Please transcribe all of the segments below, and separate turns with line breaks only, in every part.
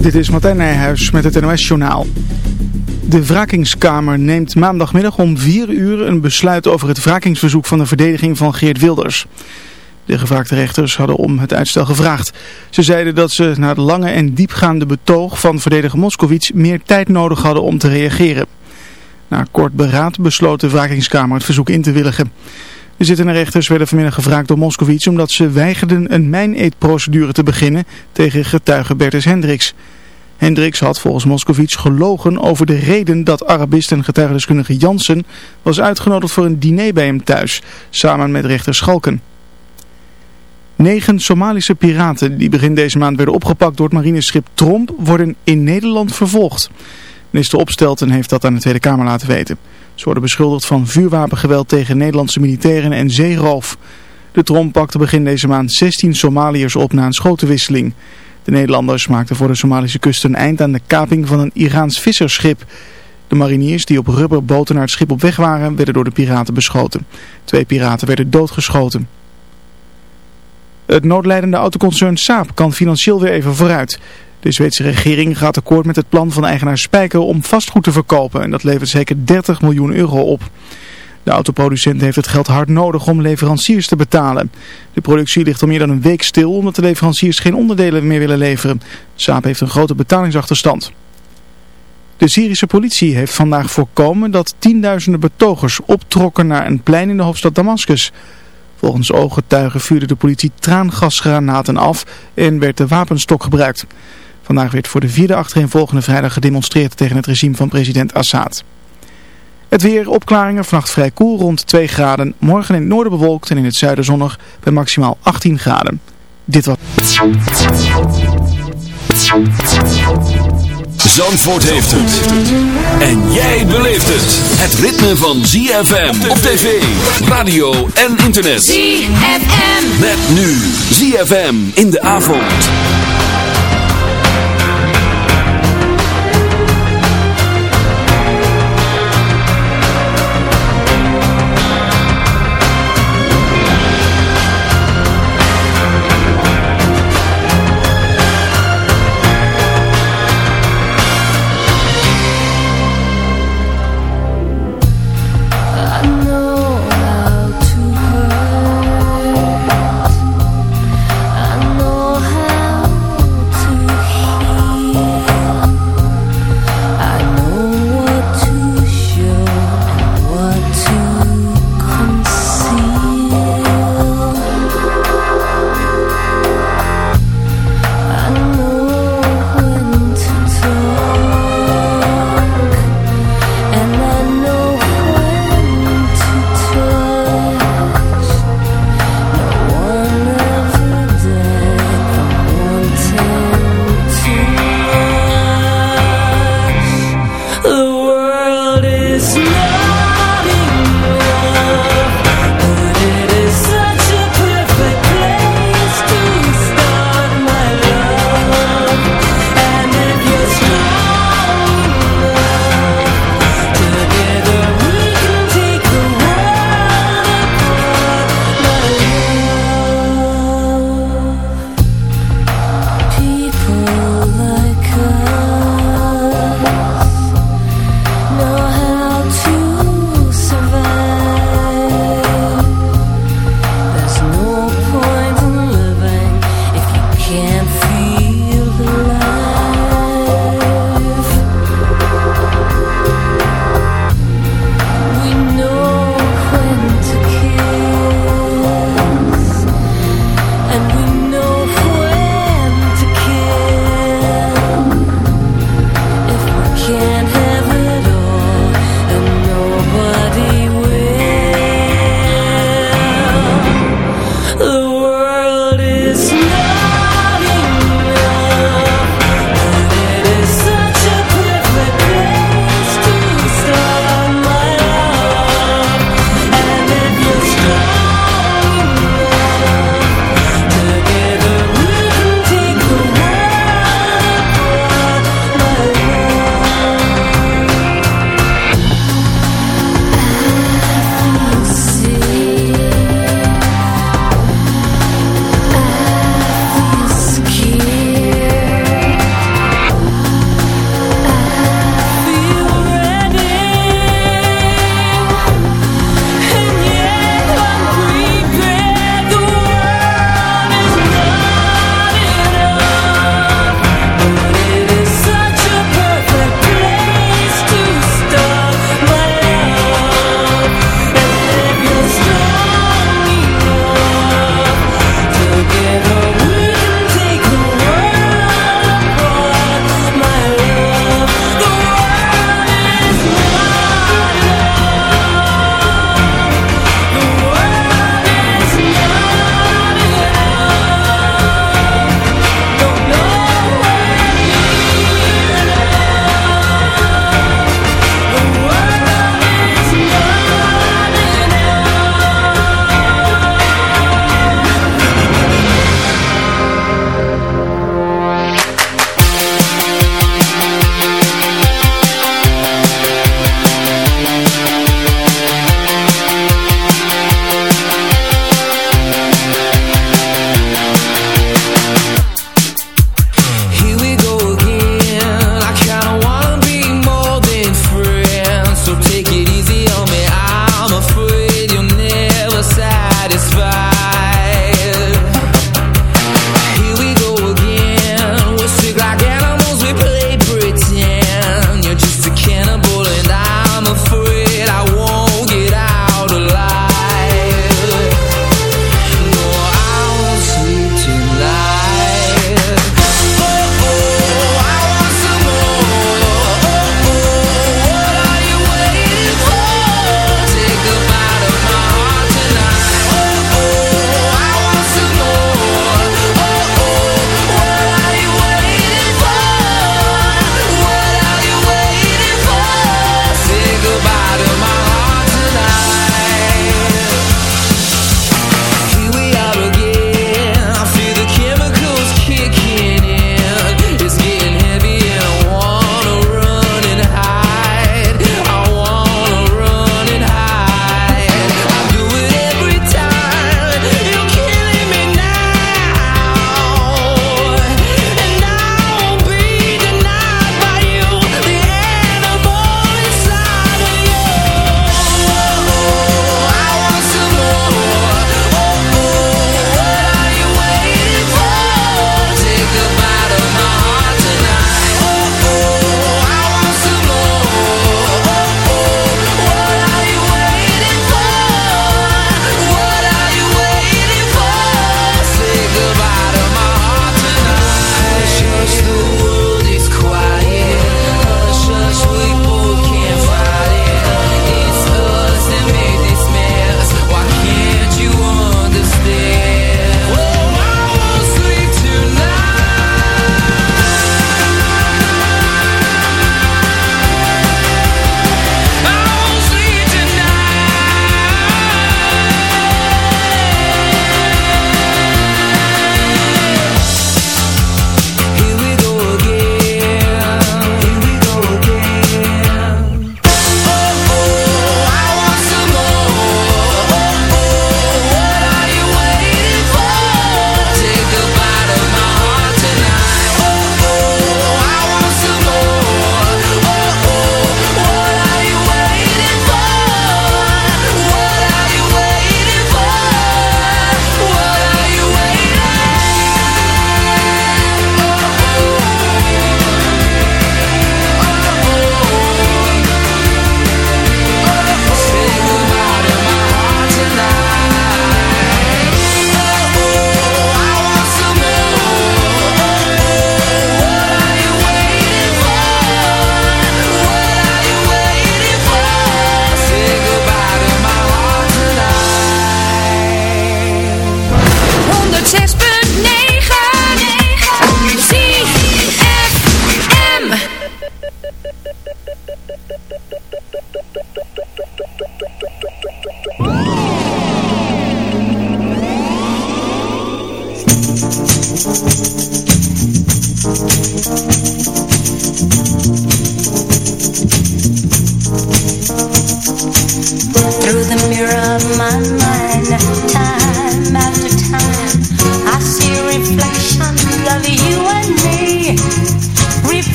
Dit is Martijn Nijhuis met het NOS-journaal. De wrakingskamer neemt maandagmiddag om 4 uur een besluit over het wrakingsverzoek van de verdediging van Geert Wilders. De gevraagde rechters hadden om het uitstel gevraagd. Ze zeiden dat ze na het lange en diepgaande betoog van verdediger Moskowitz meer tijd nodig hadden om te reageren. Na kort beraad besloot de wrakingskamer het verzoek in te willigen. De zittende rechters werden vanmiddag gevraagd door Moskowitz omdat ze weigerden een mijneetprocedure te beginnen tegen getuige Bertus Hendricks. Hendricks had volgens Moskowitz gelogen over de reden dat Arabist en getuigendeskundige Jansen was uitgenodigd voor een diner bij hem thuis, samen met rechter Schalken. Negen Somalische piraten die begin deze maand werden opgepakt door het marineschip Tromp worden in Nederland vervolgd. Minister Opstelten heeft dat aan de Tweede Kamer laten weten. Ze worden beschuldigd van vuurwapengeweld tegen Nederlandse militairen en zeeroof. De Tromp pakte begin deze maand 16 Somaliërs op na een schotenwisseling. De Nederlanders maakten voor de Somalische kust een eind aan de kaping van een Iraans visserschip. De mariniers die op rubberboten naar het schip op weg waren, werden door de piraten beschoten. Twee piraten werden doodgeschoten. Het noodlijdende autoconcern Saab kan financieel weer even vooruit. De Zweedse regering gaat akkoord met het plan van eigenaar Spijker om vastgoed te verkopen en dat levert zeker 30 miljoen euro op. De autoproducent heeft het geld hard nodig om leveranciers te betalen. De productie ligt al meer dan een week stil omdat de leveranciers geen onderdelen meer willen leveren. Saab heeft een grote betalingsachterstand. De Syrische politie heeft vandaag voorkomen dat tienduizenden betogers optrokken naar een plein in de hoofdstad Damascus. Volgens ooggetuigen vuurde de politie traangasgranaten af en werd de wapenstok gebruikt. Vandaag werd voor de vierde achtereenvolgende vrijdag gedemonstreerd tegen het regime van president Assad. Het weer, opklaringen, vannacht vrij koel rond 2 graden. Morgen in het noorden bewolkt en in het zuiden zonnig bij maximaal 18 graden. Dit was...
Zandvoort heeft het. En jij beleeft het. Het ritme van ZFM op tv, radio en internet.
ZFM.
Met nu ZFM in de avond.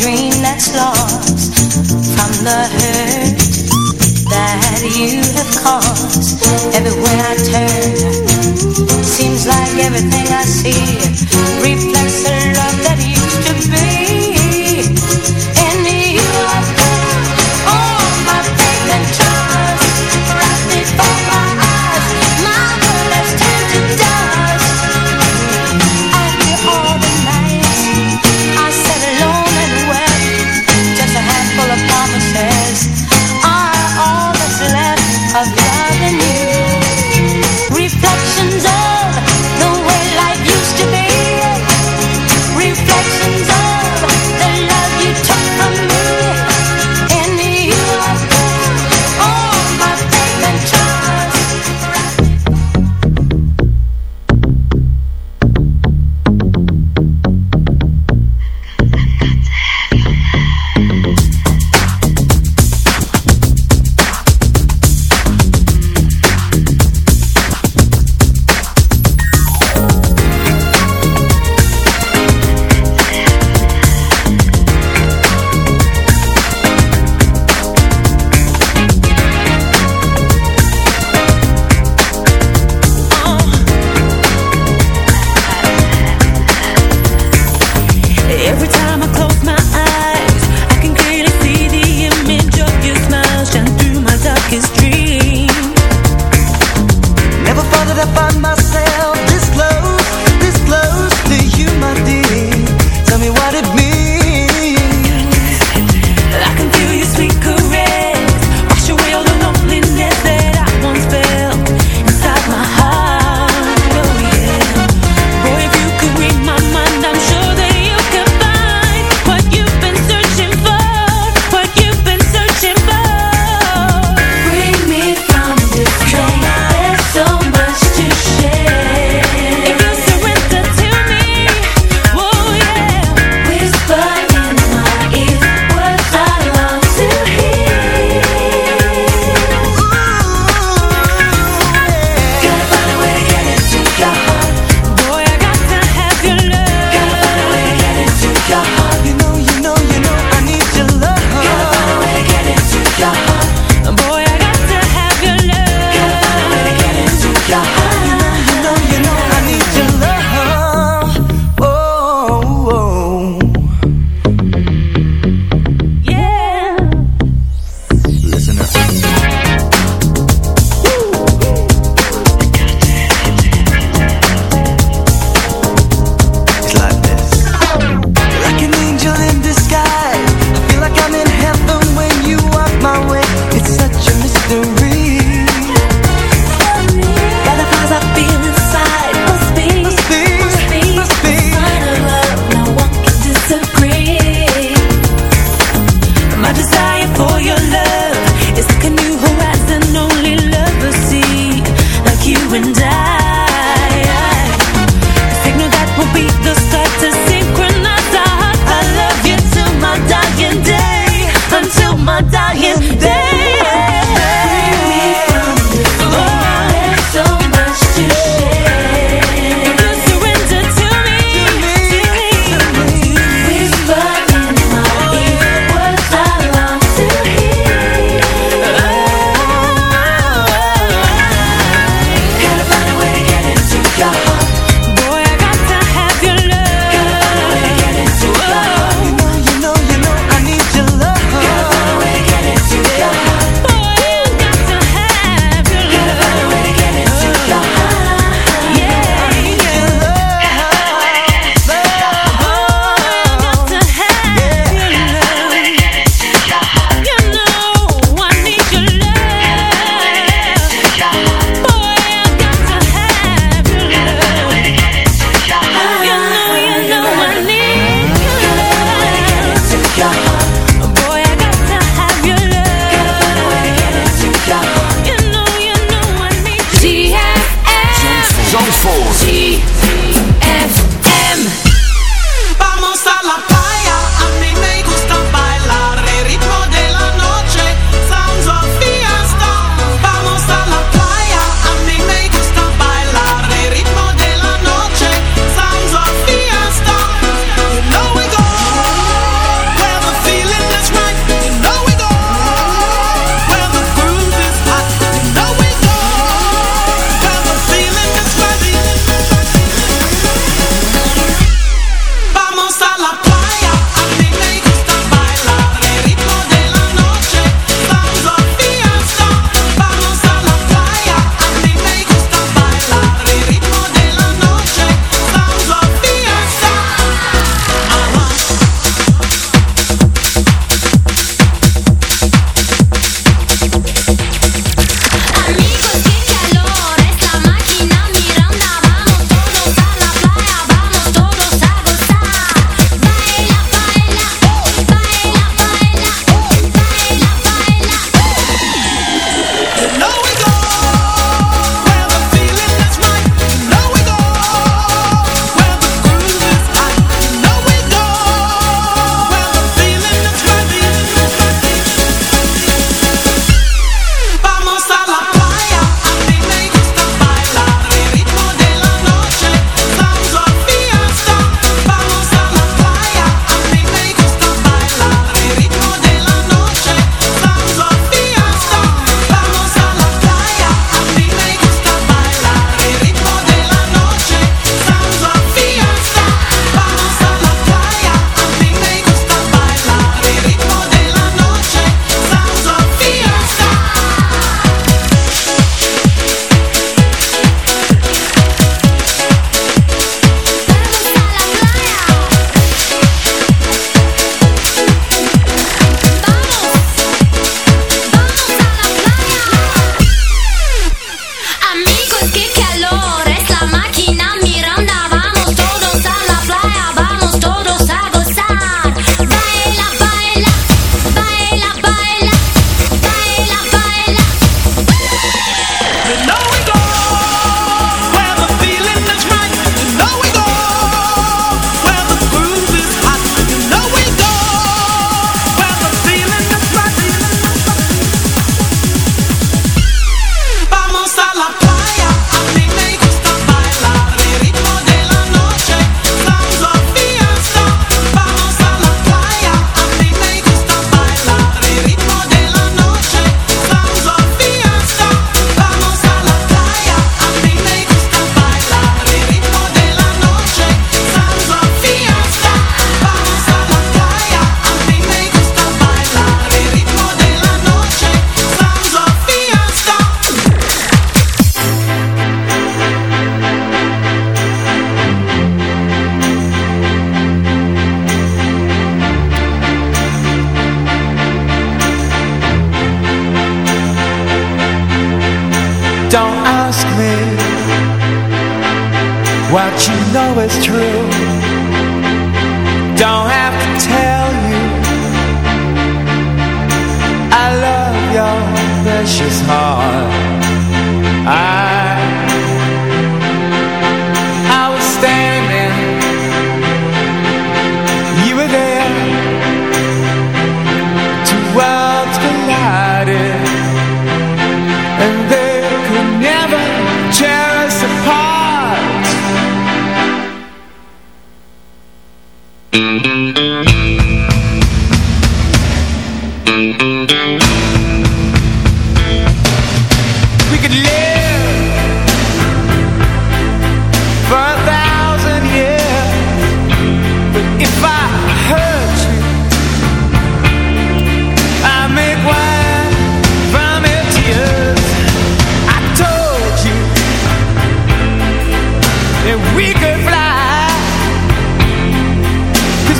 dream that's lost from the hurt that you
have caused. Everywhere I turn, seems like everything I
see reflects.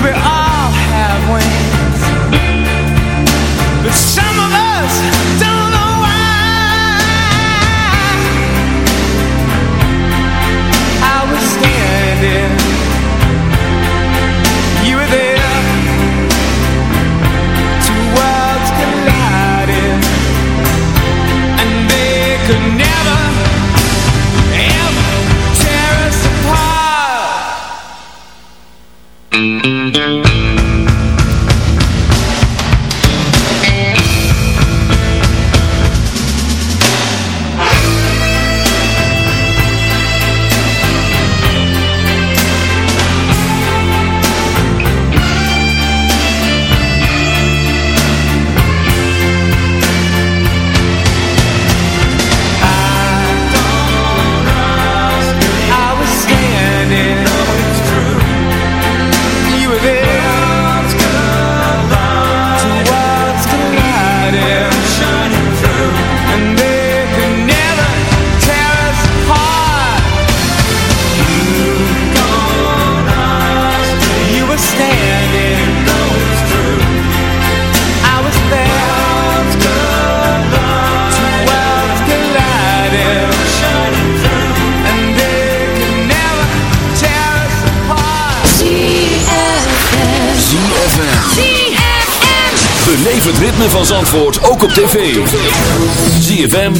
we all have wings.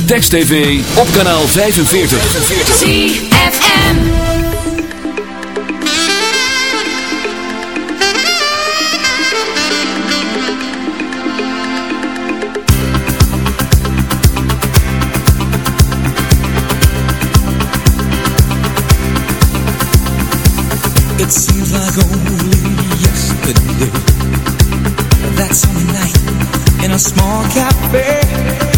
Text TV op kanaal 45.
ZFM.
It seems like only yesterday That summer night in a small cafe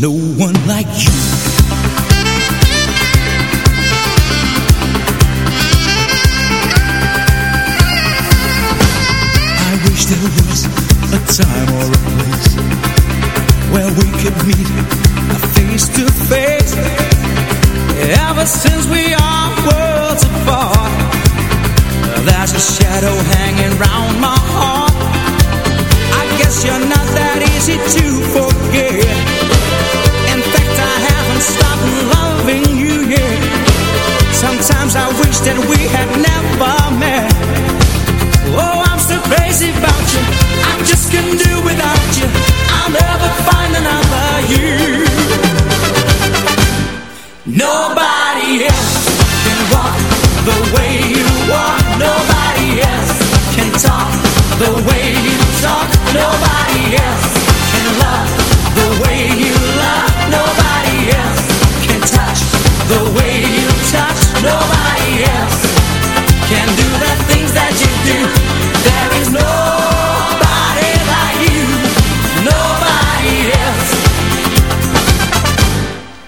no one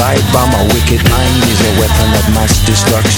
Suicide bomb, a wicked mind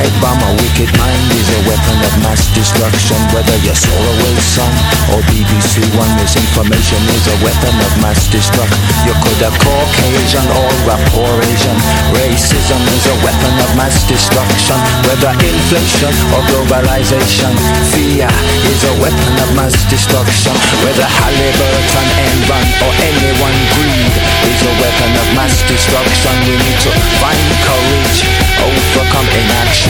suicide bomb, a wicked mind is a weapon of mass destruction. Whether you're Solarway Sun or BBC One, misinformation is a weapon of mass destruction. You could have Caucasian or rapport Asian. Racism is a weapon of mass destruction. Whether inflation or globalization, fear is a weapon of mass destruction. Whether Halliburton, Enron or anyone greed is a weapon of mass destruction. We need to find courage, overcome inaction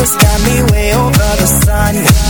Has got me way over the sun.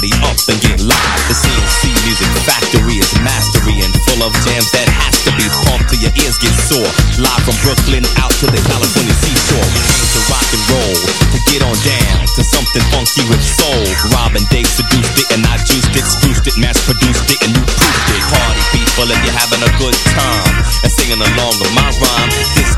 Everybody up and get live. The C+C Music Factory is mastery and full of jams that has to be pumped till your ears get sore. Live from Brooklyn out to the California seashore. We came to rock and roll, to get on down to something funky with soul. Robin Dave seduced it and I juiced it, spruced it, mass produced it, and you proofed it. Party people if you're having a good time and singing along with my rhyme. This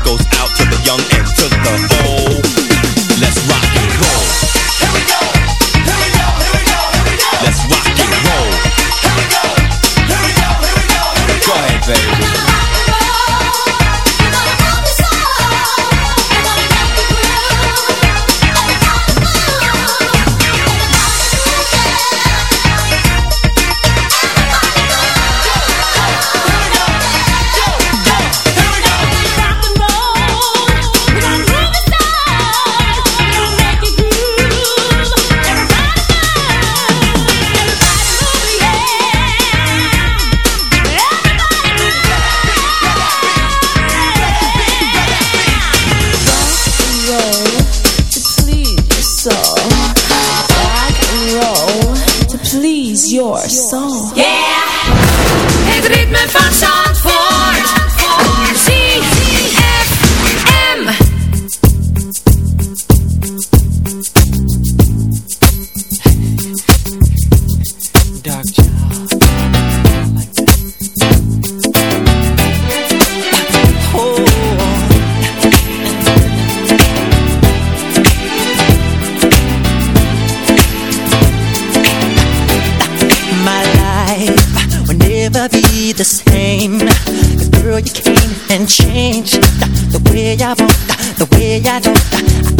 the,
way I walk, the way I talk.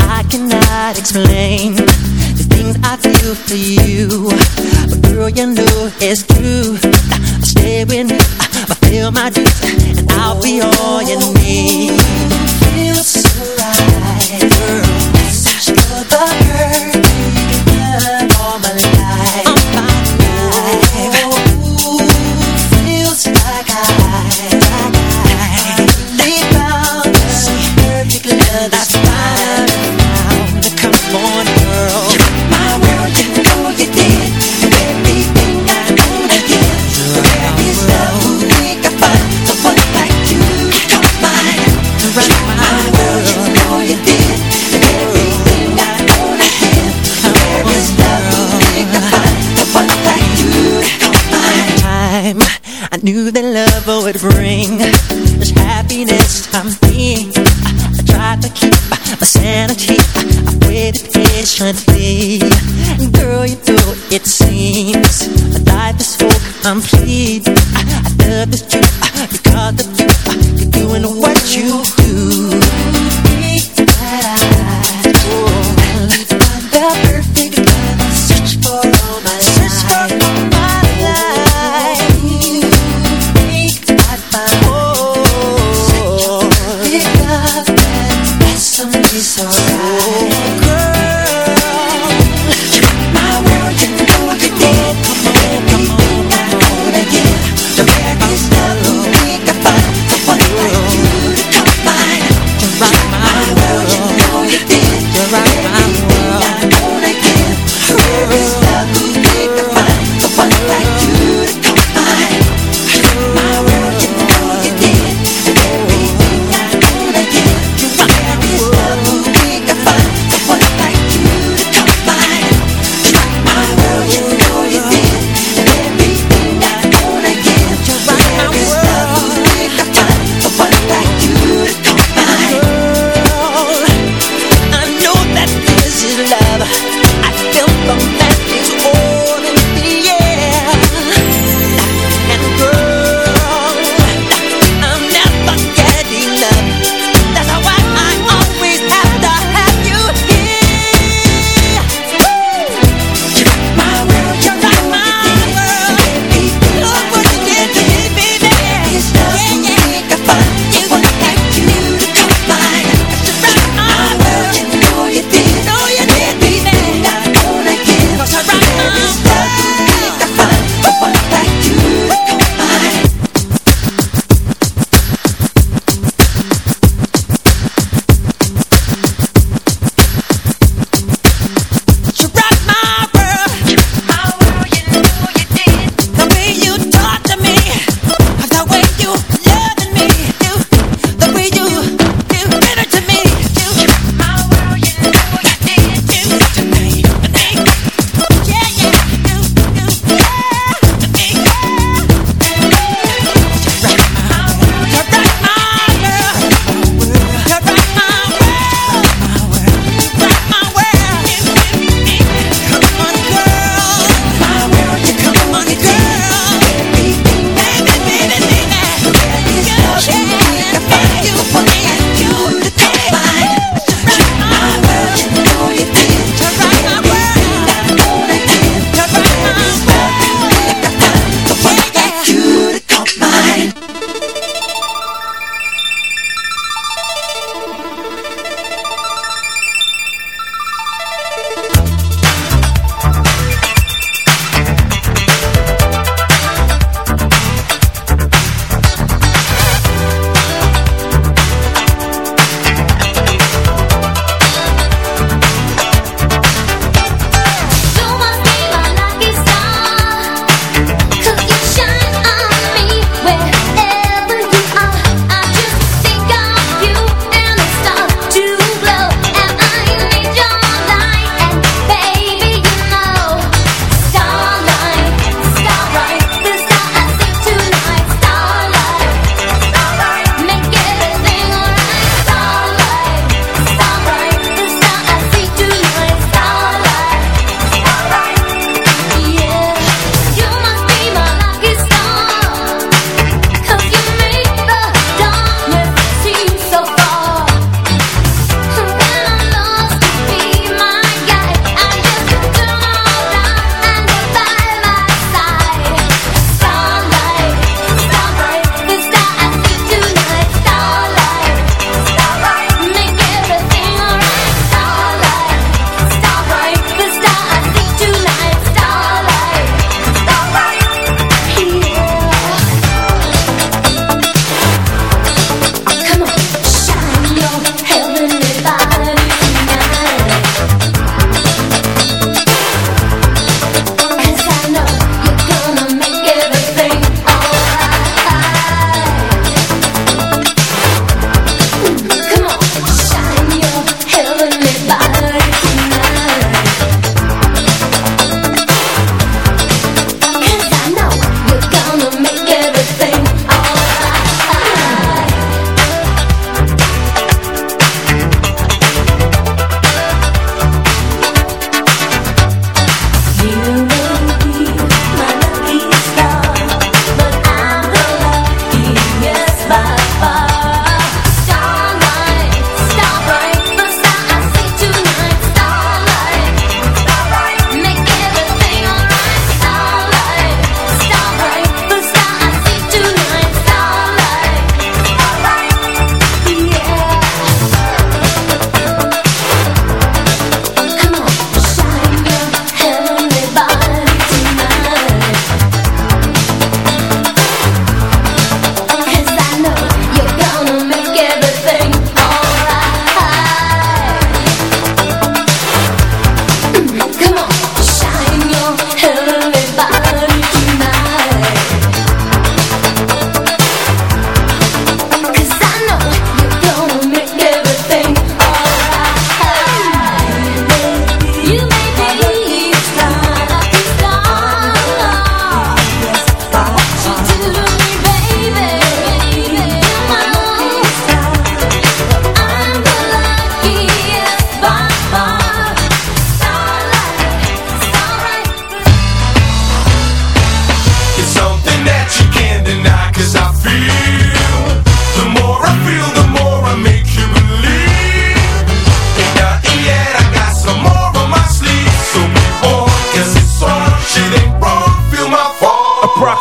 I cannot explain the things I feel for you. But girl, you know it's true. Stay with me, fulfill my dreams, and I'll be all you need. Feels so right, girl. Such the girl love would bring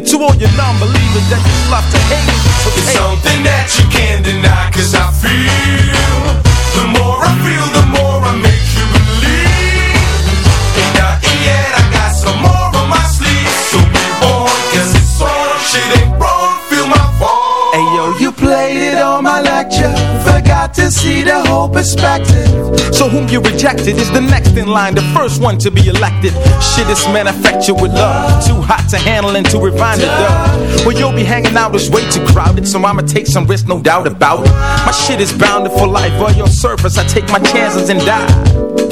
to all your non-believers that just love to hate it. So
It's
hey.
something that you can't deny Cause I feel The more I feel, the more I make you believe Ain't nothing yet, I got some more on my sleeve So be on, cause it's on Shit ain't
to see the whole perspective. So whom you rejected is the next in line The first one to be elected. Shit is manufactured with love Too hot to handle and too refined to dub Well you'll be hanging out is way too crowded So I'ma take some risks, no doubt about it. My shit is bounded for life On your surface I take my chances and die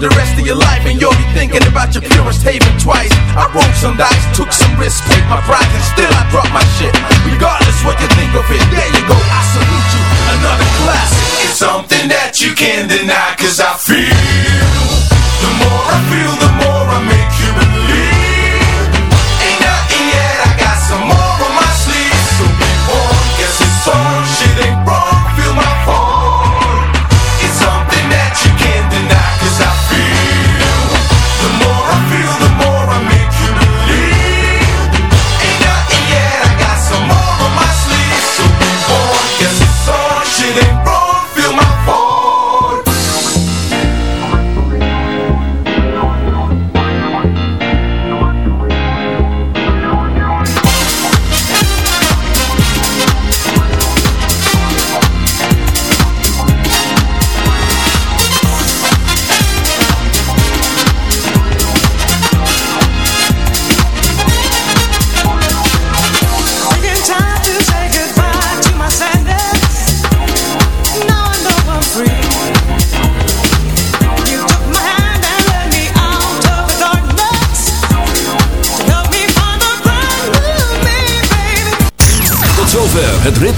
the
rest of your life And you'll be thinking about your purest haven twice. I rolled some dice, took some risks, paid my price